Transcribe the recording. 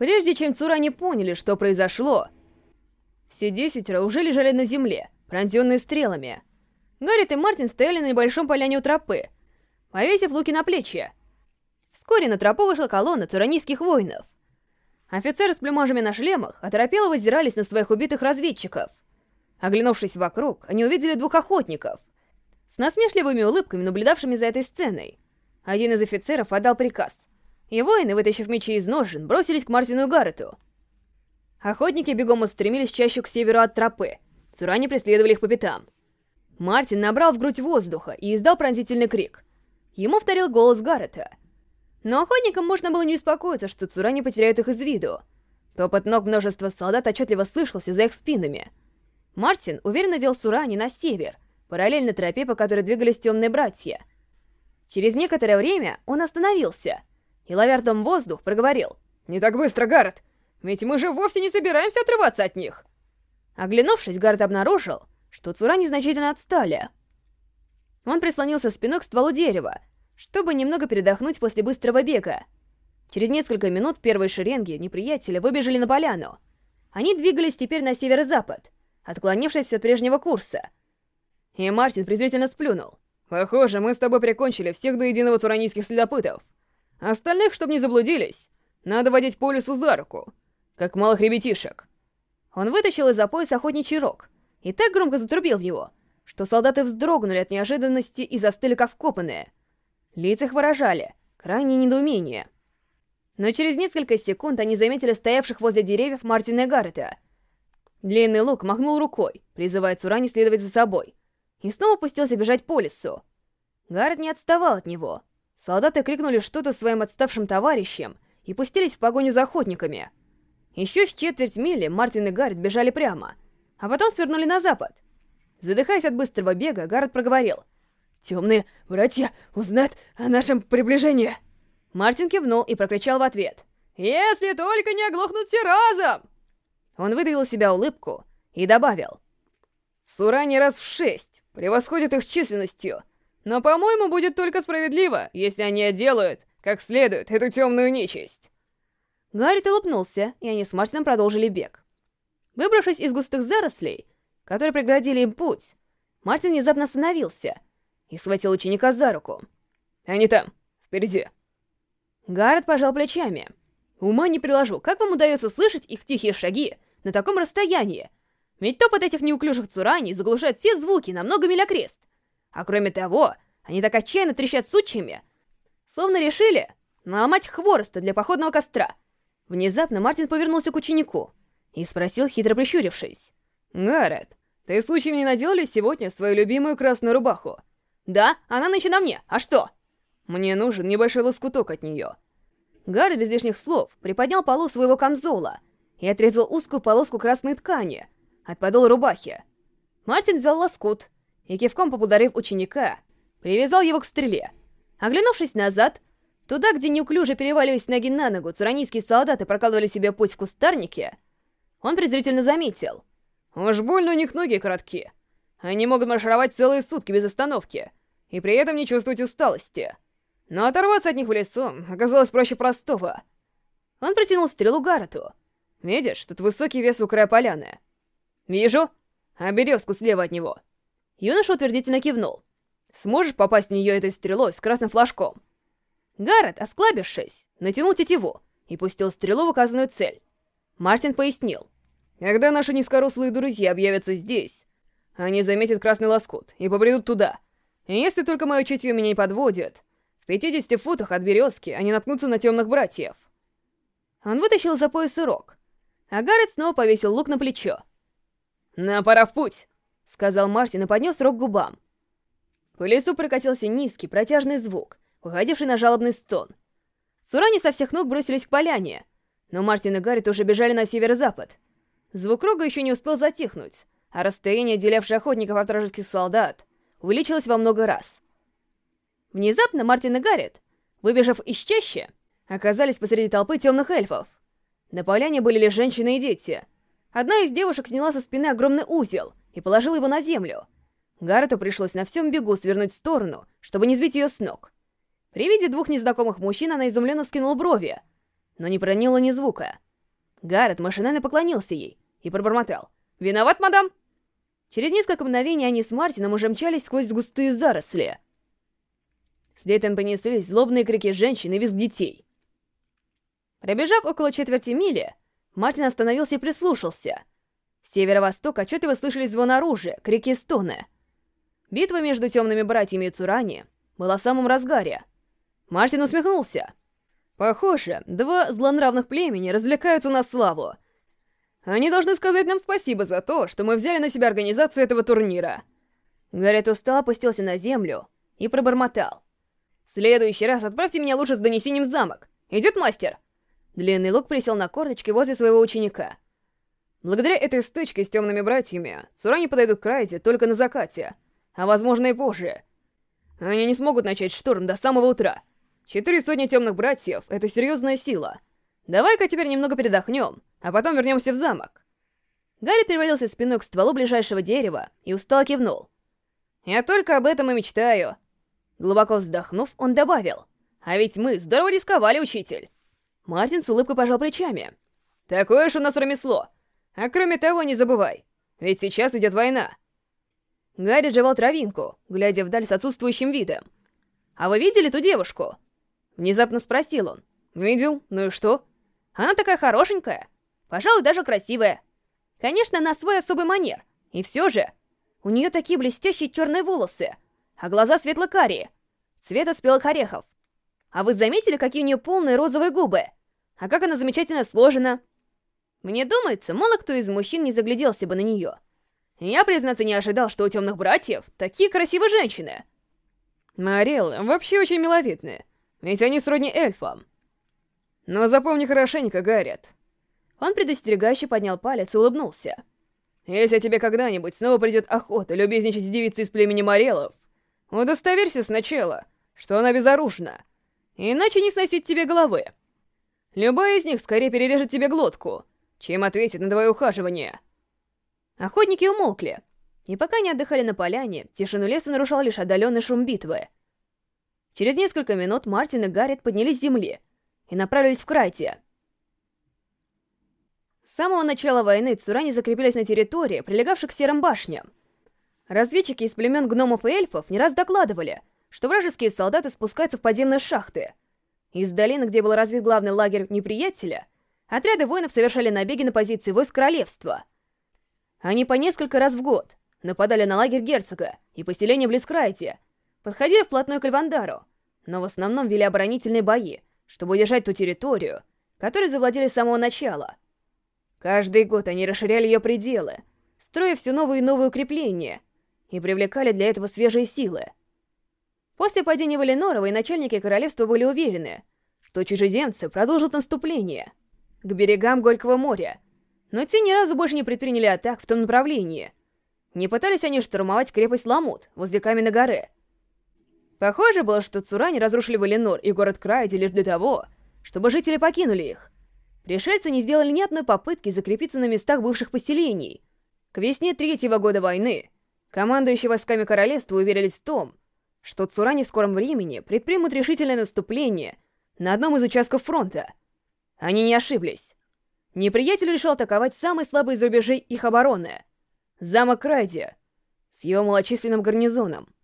Прежде чем Цурани поняли, что произошло, все десятеро уже лежали на земле, пронзенные стрелами. Гаррит и Мартин стояли на небольшом поляне у тропы, повесив луки на плечи. Вскоре на тропу вышла колонна цуранийских воинов. Офицеры с плюмажами на шлемах оторопело возирались на своих убитых разведчиков. Оглянувшись вокруг, они увидели двух охотников, с насмешливыми улыбками, наблюдавшими за этой сценой. Один из офицеров отдал приказ, и воины, вытащив мечи из ножен, бросились к Мартину и Гаррету. Охотники бегом устремились чаще к северу от тропы. Цурани преследовали их по пятам. Мартин набрал в грудь воздуха и издал пронзительный крик. Ему вторил голос Гаррета. Но охотникам можно было не беспокоиться, что Цурани потеряют их из виду. Топот ног множества солдат отчетливо слышался за их спинами. Мартин уверенно вел Цурани на север, параллельно тропе, по которой двигались темные братья. Через некоторое время он остановился и, ловя ртом воздух, проговорил. «Не так быстро, Гаррет! Ведь мы же вовсе не собираемся отрываться от них!» Оглянувшись, Гаррет обнаружил, что Цурани значительно отстали. Он прислонился спиной к стволу дерева, чтобы немного передохнуть после быстрого бега. Через несколько минут первые шеренги неприятеля выбежали на поляну. Они двигались теперь на северо-запад, отклонившись от прежнего курса — и Мартин презрительно сплюнул. «Похоже, мы с тобой прикончили всех до единого туранийских следопытов. Остальных, чтобы не заблудились, надо водить по лесу за руку, как малых ребятишек». Он вытащил из-за пояса охотничий рог и так громко затрубил в него, что солдаты вздрогнули от неожиданности и застыли как вкопанные. Лица их выражали крайнее недоумение. Но через несколько секунд они заметили стоявших возле деревьев Мартина и Гаррета. Длинный лук махнул рукой, призывая Цурани следовать за собой — и снова пустился бежать по лесу. Гаррет не отставал от него. Солдаты крикнули что-то своим отставшим товарищам и пустились в погоню за охотниками. Еще с четверть мили Мартин и Гаррет бежали прямо, а потом свернули на запад. Задыхаясь от быстрого бега, Гаррет проговорил. «Темные братья узнают о нашем приближении!» Мартин кивнул и прокричал в ответ. «Если только не оглохнут все разом!» Он выдавил себя улыбку и добавил. «Сура не раз в шесть превосходит их численностью. Но, по-моему, будет только справедливо, если они отделают, как следует, эту темную нечисть. Гарри улыбнулся, и они с Мартином продолжили бег. Выбравшись из густых зарослей, которые преградили им путь, Мартин внезапно остановился и схватил ученика за руку. «Они там, впереди». Гаррет пожал плечами. «Ума не приложу, как вам удается слышать их тихие шаги на таком расстоянии?» Ведь топот этих неуклюжих цураней заглушает все звуки на много миль окрест. А кроме того, они так отчаянно трещат сучьями, словно решили наломать хвороста для походного костра. Внезапно Мартин повернулся к ученику и спросил, хитро прищурившись. «Гаррет, ты случаем не надел сегодня свою любимую красную рубаху?» «Да, она нынче на мне, а что?» «Мне нужен небольшой лоскуток от нее». Гаррет без лишних слов приподнял полу своего камзола и отрезал узкую полоску красной ткани — от подола рубахи. Мартин взял лоскут и, кивком поблагодарив ученика, привязал его к стреле. Оглянувшись назад, туда, где неуклюже переваливаясь ноги на ногу, цуранийские солдаты прокладывали себе путь в кустарнике, он презрительно заметил. «Уж больно у них ноги коротки. Они могут маршировать целые сутки без остановки, и при этом не чувствовать усталости. Но оторваться от них в лесу оказалось проще простого». Он протянул стрелу Гаррету. «Видишь, тут высокий вес у края поляны. «Вижу. А березку слева от него». Юноша утвердительно кивнул. «Сможешь попасть в нее этой стрелой с красным флажком?» Гаррет, осклабившись, натянул тетиву и пустил стрелу в указанную цель. Мартин пояснил. «Когда наши низкорослые друзья объявятся здесь, они заметят красный лоскут и побредут туда. И если только мое чутье меня не подводит, в 50 футах от березки они наткнутся на темных братьев». Он вытащил за пояс рог, а Гаррет снова повесил лук на плечо. «Нам пора в путь!» — сказал Мартин и поднес рог к губам. По лесу прокатился низкий, протяжный звук, походивший на жалобный стон. Сурани со всех ног бросились к поляне, но Мартин и Гаррит уже бежали на северо-запад. Звук рога еще не успел затихнуть, а расстояние, отделявшее охотников от вражеских солдат, увеличилось во много раз. Внезапно Мартин и Гаррит, выбежав из чащи, оказались посреди толпы темных эльфов. На поляне были лишь женщины и дети — Одна из девушек сняла со спины огромный узел и положила его на землю. Гаррету пришлось на всем бегу свернуть в сторону, чтобы не сбить ее с ног. При виде двух незнакомых мужчин она изумленно вскинула брови, но не проняла ни звука. Гаррет машинально поклонился ей и пробормотал. «Виноват, мадам!» Через несколько мгновений они с Мартином уже мчались сквозь густые заросли. Вслед им понеслись злобные крики женщин и визг детей. Пробежав около четверти мили, Мартин остановился и прислушался. С северо-востока отчетливо слышались звон оружия, крики стоны. Битва между темными братьями и Цурани была в самом разгаре. Мартин усмехнулся. Похоже, два злонравных племени развлекаются на славу. Они должны сказать нам спасибо за то, что мы взяли на себя организацию этого турнира. Гаррет устал опустился на землю и пробормотал. «В следующий раз отправьте меня лучше с донесением в замок. Идет мастер?» Длинный лук присел на корточки возле своего ученика. Благодаря этой стычке с темными братьями, Цурани подойдут к Райде только на закате, а возможно и позже. Они не смогут начать штурм до самого утра. Четыре сотни темных братьев — это серьезная сила. Давай-ка теперь немного передохнем, а потом вернемся в замок. Гарри привалился спиной к стволу ближайшего дерева и устало кивнул. «Я только об этом и мечтаю». Глубоко вздохнув, он добавил. «А ведь мы здорово рисковали, учитель». Мартин с улыбкой пожал плечами. «Такое уж у нас ремесло. А кроме того, не забывай, ведь сейчас идет война». Гарри жевал травинку, глядя вдаль с отсутствующим видом. «А вы видели ту девушку?» Внезапно спросил он. «Видел? Ну и что?» «Она такая хорошенькая. Пожалуй, даже красивая. Конечно, на свой особый манер. И все же, у нее такие блестящие черные волосы, а глаза светло-карие, цвета спелых орехов. А вы заметили, какие у нее полные розовые губы?» А как она замечательно сложена. Мне думается, мало кто из мужчин не загляделся бы на нее. Я, признаться, не ожидал, что у темных братьев такие красивые женщины. Мариэл вообще очень миловидные, ведь они сродни эльфам. Но запомни хорошенько, Гаррет. Он предостерегающе поднял палец и улыбнулся. Если тебе когда-нибудь снова придет охота любезничать с девицей из племени Морелов, удостоверься сначала, что она безоружна, иначе не сносить тебе головы. Любая из них скорее перережет тебе глотку, чем ответит на твое ухаживание. Охотники умолкли, и пока не отдыхали на поляне, тишину леса нарушал лишь отдаленный шум битвы. Через несколько минут Мартин и Гаррет поднялись с земли и направились в Крайте. С самого начала войны Цурани закрепились на территории, прилегавших к серым башням. Разведчики из племен гномов и эльфов не раз докладывали, что вражеские солдаты спускаются в подземные шахты — из долины, где был развит главный лагерь неприятеля, отряды воинов совершали набеги на позиции войск королевства. Они по несколько раз в год нападали на лагерь герцога и поселение близ Крайте, подходили вплотную к Альвандару, но в основном вели оборонительные бои, чтобы удержать ту территорию, которой завладели с самого начала. Каждый год они расширяли ее пределы, строя все новые и новые укрепления, и привлекали для этого свежие силы — После падения Валенора начальники королевства были уверены, что чужеземцы продолжат наступление к берегам Горького моря, но те ни разу больше не предприняли атак в том направлении. Не пытались они штурмовать крепость Ламут возле Каменной горы. Похоже было, что Цурани разрушили Валенор и город Крайди лишь для того, чтобы жители покинули их. Пришельцы не сделали ни одной попытки закрепиться на местах бывших поселений. К весне третьего года войны командующие войсками королевства уверились в том, что Цурани в скором времени предпримут решительное наступление на одном из участков фронта. Они не ошиблись. Неприятель решил атаковать самый слабый из рубежей их обороны — замок Райди с его малочисленным гарнизоном —